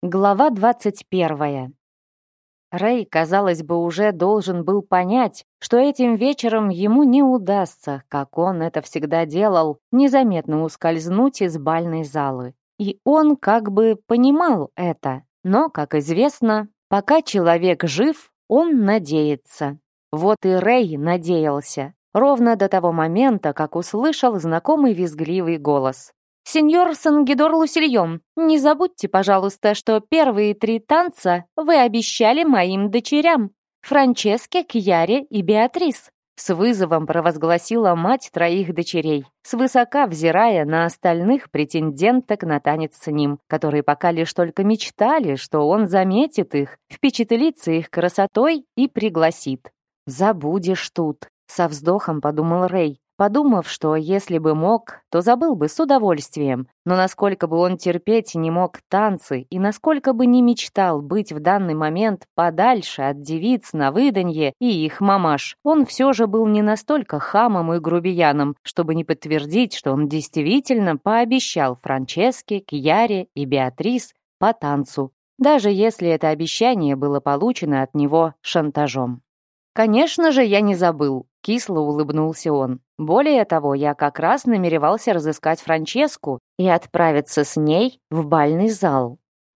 Глава 21. Рэй, казалось бы, уже должен был понять, что этим вечером ему не удастся, как он это всегда делал, незаметно ускользнуть из бальной залы. И он как бы понимал это, но, как известно, пока человек жив, он надеется. Вот и Рэй надеялся, ровно до того момента, как услышал знакомый визгливый голос. Сеньор Сангидор Лусильон, не забудьте, пожалуйста, что первые три танца вы обещали моим дочерям — Франческе, Кьяре и Беатрис. С вызовом провозгласила мать троих дочерей, свысока взирая на остальных претенденток на танец с ним, которые пока лишь только мечтали, что он заметит их, впечатлится их красотой и пригласит. «Забудешь тут», — со вздохом подумал Рэй подумав, что если бы мог, то забыл бы с удовольствием. Но насколько бы он терпеть не мог танцы и насколько бы не мечтал быть в данный момент подальше от девиц на выданье и их мамаш, он все же был не настолько хамом и грубияном, чтобы не подтвердить, что он действительно пообещал Франческе, Кьяре и Беатрис по танцу, даже если это обещание было получено от него шантажом. Конечно же, я не забыл. Кисло улыбнулся он. Более того, я как раз намеревался разыскать Франческу и отправиться с ней в бальный зал.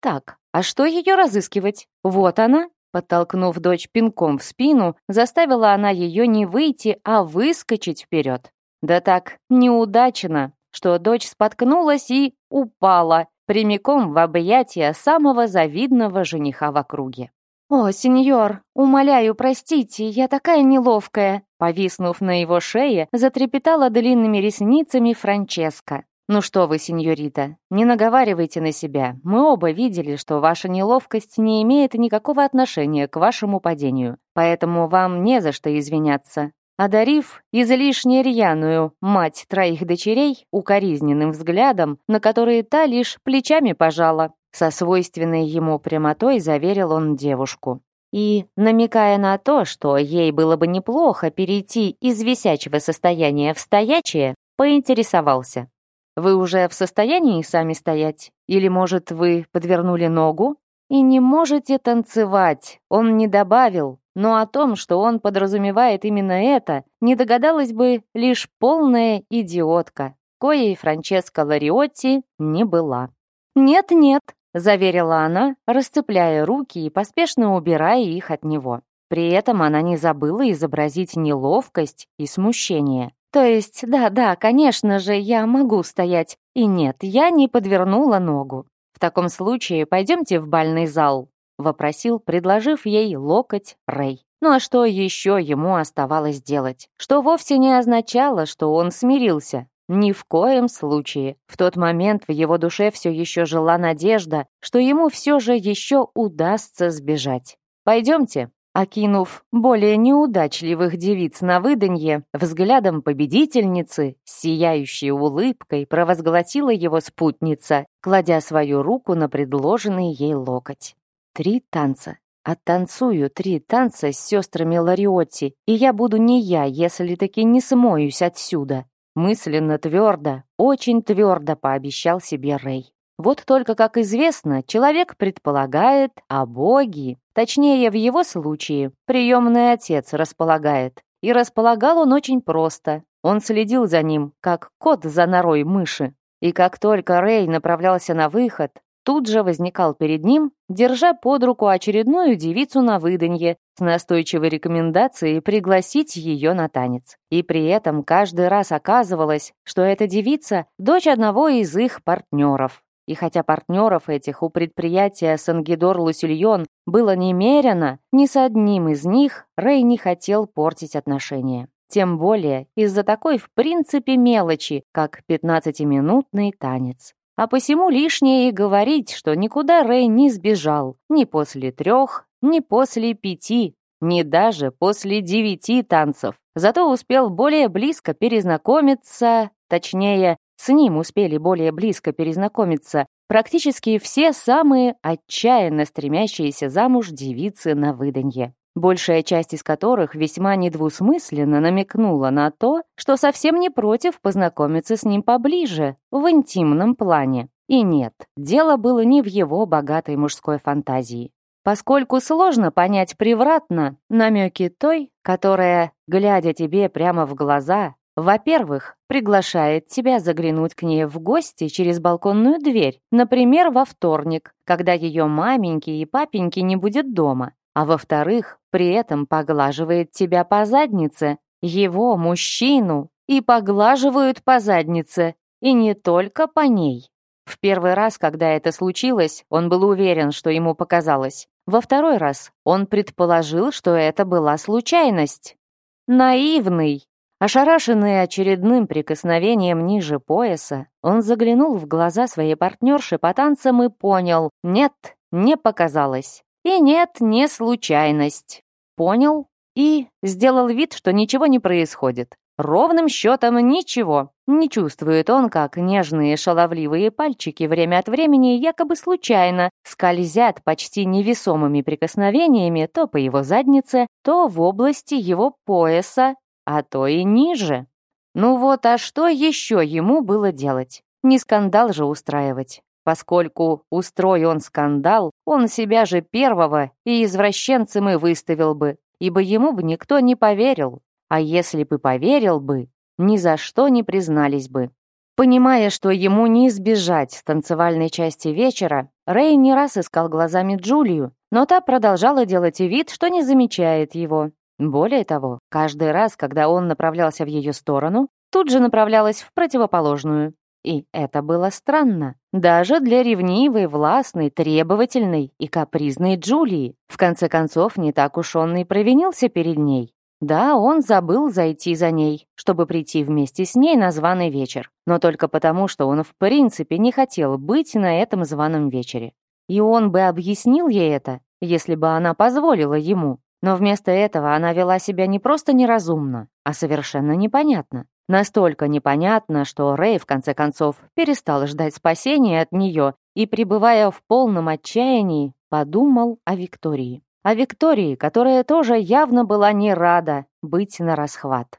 Так, а что ее разыскивать? Вот она. Подтолкнув дочь пинком в спину, заставила она ее не выйти, а выскочить вперед. Да так, неудачно, что дочь споткнулась и упала прямиком в объятия самого завидного жениха в округе. «О, сеньор, умоляю, простите, я такая неловкая!» Повиснув на его шее, затрепетала длинными ресницами Франческа. «Ну что вы, сеньорита, не наговаривайте на себя. Мы оба видели, что ваша неловкость не имеет никакого отношения к вашему падению, поэтому вам не за что извиняться». Одарив излишне рьяную мать троих дочерей укоризненным взглядом, на который та лишь плечами пожала, со свойственной ему прямотой заверил он девушку и намекая на то, что ей было бы неплохо перейти из висячего состояния в стоячее, поинтересовался. «Вы уже в состоянии сами стоять? Или, может, вы подвернули ногу?» «И не можете танцевать», он не добавил, но о том, что он подразумевает именно это, не догадалась бы лишь полная идиотка, коей Франческа Лариотти не была. «Нет-нет», Заверила она, расцепляя руки и поспешно убирая их от него. При этом она не забыла изобразить неловкость и смущение. То есть, да-да, конечно же, я могу стоять. И нет, я не подвернула ногу. В таком случае пойдемте в бальный зал, вопросил, предложив ей локоть Рей. Ну а что еще ему оставалось делать? Что вовсе не означало, что он смирился. Ни в коем случае. В тот момент в его душе все еще жила надежда, что ему все же еще удастся сбежать. «Пойдемте». Окинув более неудачливых девиц на выданье, взглядом победительницы, сияющей улыбкой, провозгласила его спутница, кладя свою руку на предложенный ей локоть. «Три танца. Оттанцую три танца с сестрами Лариотти, и я буду не я, если таки не смоюсь отсюда. Мысленно твердо, очень твердо пообещал себе Рэй. Вот только, как известно, человек предполагает, а боги, точнее, в его случае, приемный отец располагает. И располагал он очень просто. Он следил за ним, как кот за норой мыши. И как только Рэй направлялся на выход, тут же возникал перед ним, держа под руку очередную девицу на выданье с настойчивой рекомендацией пригласить ее на танец. И при этом каждый раз оказывалось, что эта девица — дочь одного из их партнеров. И хотя партнеров этих у предприятия «Сангидор Лусильон» было немерено, ни с одним из них Рэй не хотел портить отношения. Тем более из-за такой в принципе мелочи, как 15-минутный танец а посему лишнее и говорить, что никуда Рэй не сбежал ни после трех, ни после пяти, ни даже после девяти танцев. Зато успел более близко перезнакомиться, точнее, с ним успели более близко перезнакомиться практически все самые отчаянно стремящиеся замуж девицы на выданье. Большая часть из которых весьма недвусмысленно намекнула на то, что совсем не против познакомиться с ним поближе, в интимном плане. И нет, дело было не в его богатой мужской фантазии. Поскольку сложно понять превратно намеки той, которая, глядя тебе прямо в глаза, во-первых, приглашает тебя заглянуть к ней в гости через балконную дверь, например, во вторник, когда ее маменьки и папеньки не будет дома а во-вторых, при этом поглаживает тебя по заднице, его, мужчину, и поглаживают по заднице, и не только по ней. В первый раз, когда это случилось, он был уверен, что ему показалось. Во второй раз он предположил, что это была случайность. Наивный. Ошарашенный очередным прикосновением ниже пояса, он заглянул в глаза своей партнерши по танцам и понял, нет, не показалось. И нет, не случайность. Понял и сделал вид, что ничего не происходит. Ровным счетом ничего. Не чувствует он, как нежные шаловливые пальчики время от времени якобы случайно скользят почти невесомыми прикосновениями то по его заднице, то в области его пояса, а то и ниже. Ну вот, а что еще ему было делать? Не скандал же устраивать. Поскольку, устрой он скандал, он себя же первого и извращенцем и выставил бы, ибо ему бы никто не поверил. А если бы поверил бы, ни за что не признались бы. Понимая, что ему не избежать танцевальной части вечера, Рэй не раз искал глазами Джулию, но та продолжала делать вид, что не замечает его. Более того, каждый раз, когда он направлялся в ее сторону, тут же направлялась в противоположную. И это было странно. Даже для ревнивой, властной, требовательной и капризной Джулии. В конце концов, не так уж он и провинился перед ней. Да, он забыл зайти за ней, чтобы прийти вместе с ней на званый вечер, но только потому, что он в принципе не хотел быть на этом званом вечере. И он бы объяснил ей это, если бы она позволила ему. Но вместо этого она вела себя не просто неразумно, а совершенно непонятно. Настолько непонятно, что Рэй, в конце концов, перестал ждать спасения от нее и, пребывая в полном отчаянии, подумал о Виктории. О Виктории, которая тоже явно была не рада быть на расхват.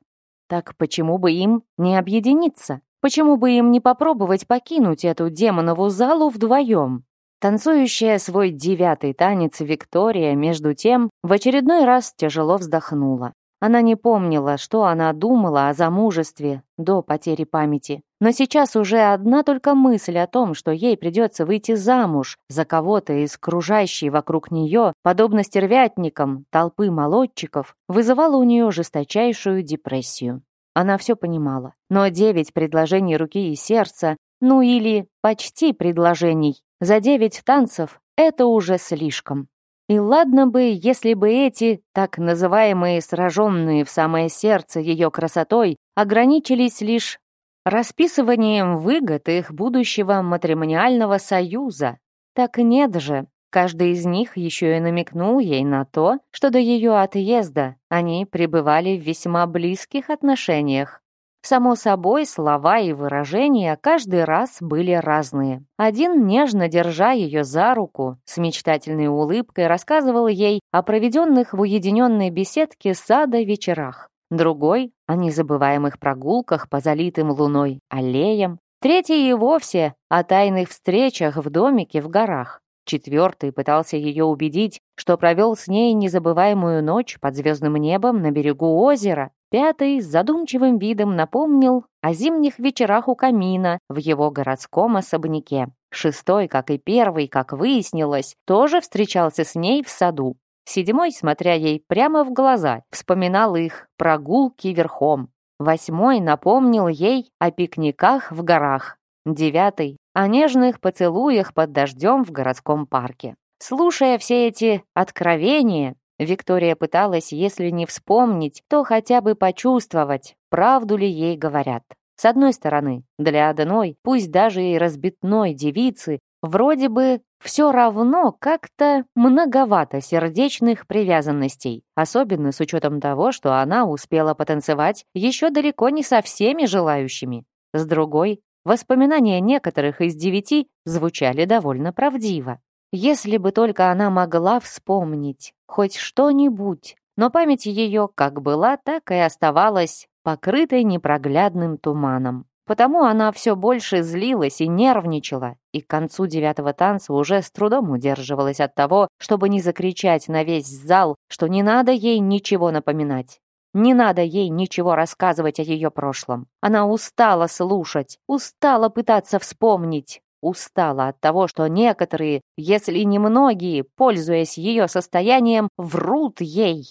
Так почему бы им не объединиться? Почему бы им не попробовать покинуть эту демонову залу вдвоем? Танцующая свой девятый танец Виктория, между тем, в очередной раз тяжело вздохнула. Она не помнила, что она думала о замужестве до потери памяти. Но сейчас уже одна только мысль о том, что ей придется выйти замуж за кого-то из кружащей вокруг нее, подобно стервятникам, толпы молодчиков, вызывала у нее жесточайшую депрессию. Она все понимала. Но девять предложений руки и сердца, ну или почти предложений, за девять танцев — это уже слишком. И ладно бы, если бы эти, так называемые сраженные в самое сердце ее красотой, ограничились лишь расписыванием выгод их будущего матримониального союза. Так нет же, каждый из них еще и намекнул ей на то, что до ее отъезда они пребывали в весьма близких отношениях. Само собой, слова и выражения каждый раз были разные. Один, нежно держа ее за руку, с мечтательной улыбкой рассказывал ей о проведенных в уединенной беседке сада вечерах. Другой — о незабываемых прогулках по залитым луной аллеям. Третий и вовсе — о тайных встречах в домике в горах. Четвертый пытался ее убедить, что провел с ней незабываемую ночь под звездным небом на берегу озера. Пятый с задумчивым видом напомнил о зимних вечерах у камина в его городском особняке. Шестой, как и первый, как выяснилось, тоже встречался с ней в саду. Седьмой, смотря ей прямо в глаза, вспоминал их прогулки верхом. Восьмой напомнил ей о пикниках в горах, девятый — о нежных поцелуях под дождем в городском парке. Слушая все эти откровения, Виктория пыталась, если не вспомнить, то хотя бы почувствовать, правду ли ей говорят. С одной стороны, для одной, пусть даже и разбитной девицы, вроде бы все равно как-то многовато сердечных привязанностей, особенно с учетом того, что она успела потанцевать еще далеко не со всеми желающими. С другой, Воспоминания некоторых из девяти звучали довольно правдиво. Если бы только она могла вспомнить хоть что-нибудь, но память ее как была, так и оставалась покрытой непроглядным туманом. Потому она все больше злилась и нервничала, и к концу девятого танца уже с трудом удерживалась от того, чтобы не закричать на весь зал, что не надо ей ничего напоминать. Не надо ей ничего рассказывать о ее прошлом. Она устала слушать, устала пытаться вспомнить, устала от того, что некоторые, если не многие, пользуясь ее состоянием, врут ей.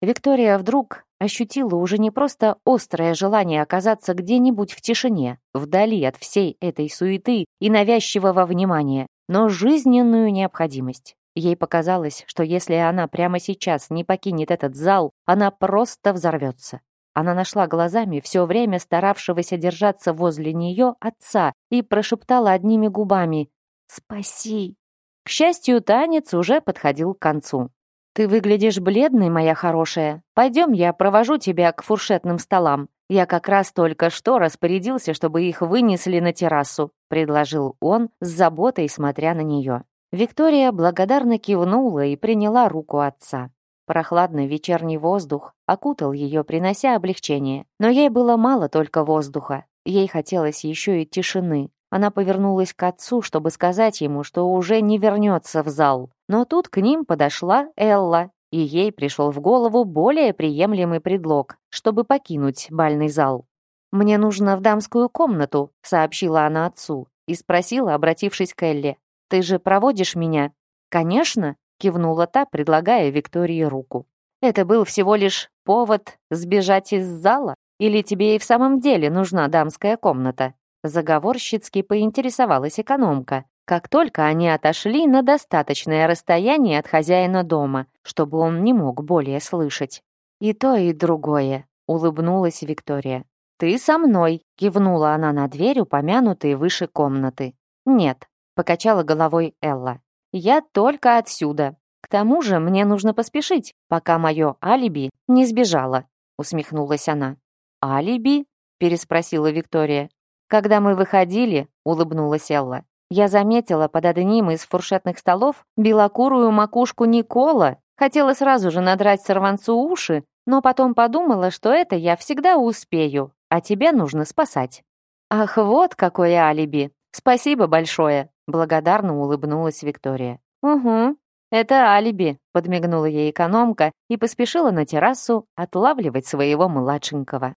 Виктория вдруг ощутила уже не просто острое желание оказаться где-нибудь в тишине, вдали от всей этой суеты и навязчивого внимания, но жизненную необходимость. Ей показалось, что если она прямо сейчас не покинет этот зал, она просто взорвется. Она нашла глазами все время старавшегося держаться возле нее отца и прошептала одними губами «Спаси!». К счастью, танец уже подходил к концу. «Ты выглядишь бледной, моя хорошая. Пойдем, я провожу тебя к фуршетным столам. Я как раз только что распорядился, чтобы их вынесли на террасу», — предложил он с заботой, смотря на нее. Виктория благодарно кивнула и приняла руку отца. Прохладный вечерний воздух окутал ее, принося облегчение. Но ей было мало только воздуха. Ей хотелось еще и тишины. Она повернулась к отцу, чтобы сказать ему, что уже не вернется в зал. Но тут к ним подошла Элла, и ей пришел в голову более приемлемый предлог, чтобы покинуть бальный зал. «Мне нужно в дамскую комнату», — сообщила она отцу и спросила, обратившись к Элле. Ты же проводишь меня?» «Конечно», — кивнула та, предлагая Виктории руку. «Это был всего лишь повод сбежать из зала? Или тебе и в самом деле нужна дамская комната?» Заговорщицки поинтересовалась экономка, как только они отошли на достаточное расстояние от хозяина дома, чтобы он не мог более слышать. «И то, и другое», — улыбнулась Виктория. «Ты со мной», — кивнула она на дверь, упомянутой выше комнаты. «Нет, покачала головой Элла. «Я только отсюда. К тому же мне нужно поспешить, пока мое алиби не сбежало», усмехнулась она. «Алиби?» переспросила Виктория. «Когда мы выходили», улыбнулась Элла, я заметила под одним из фуршетных столов белокурую макушку Никола. Хотела сразу же надрать сорванцу уши, но потом подумала, что это я всегда успею, а тебя нужно спасать. Ах, вот какое алиби! Спасибо большое! Благодарно улыбнулась Виктория. «Угу, это алиби», — подмигнула ей экономка и поспешила на террасу отлавливать своего младшенького.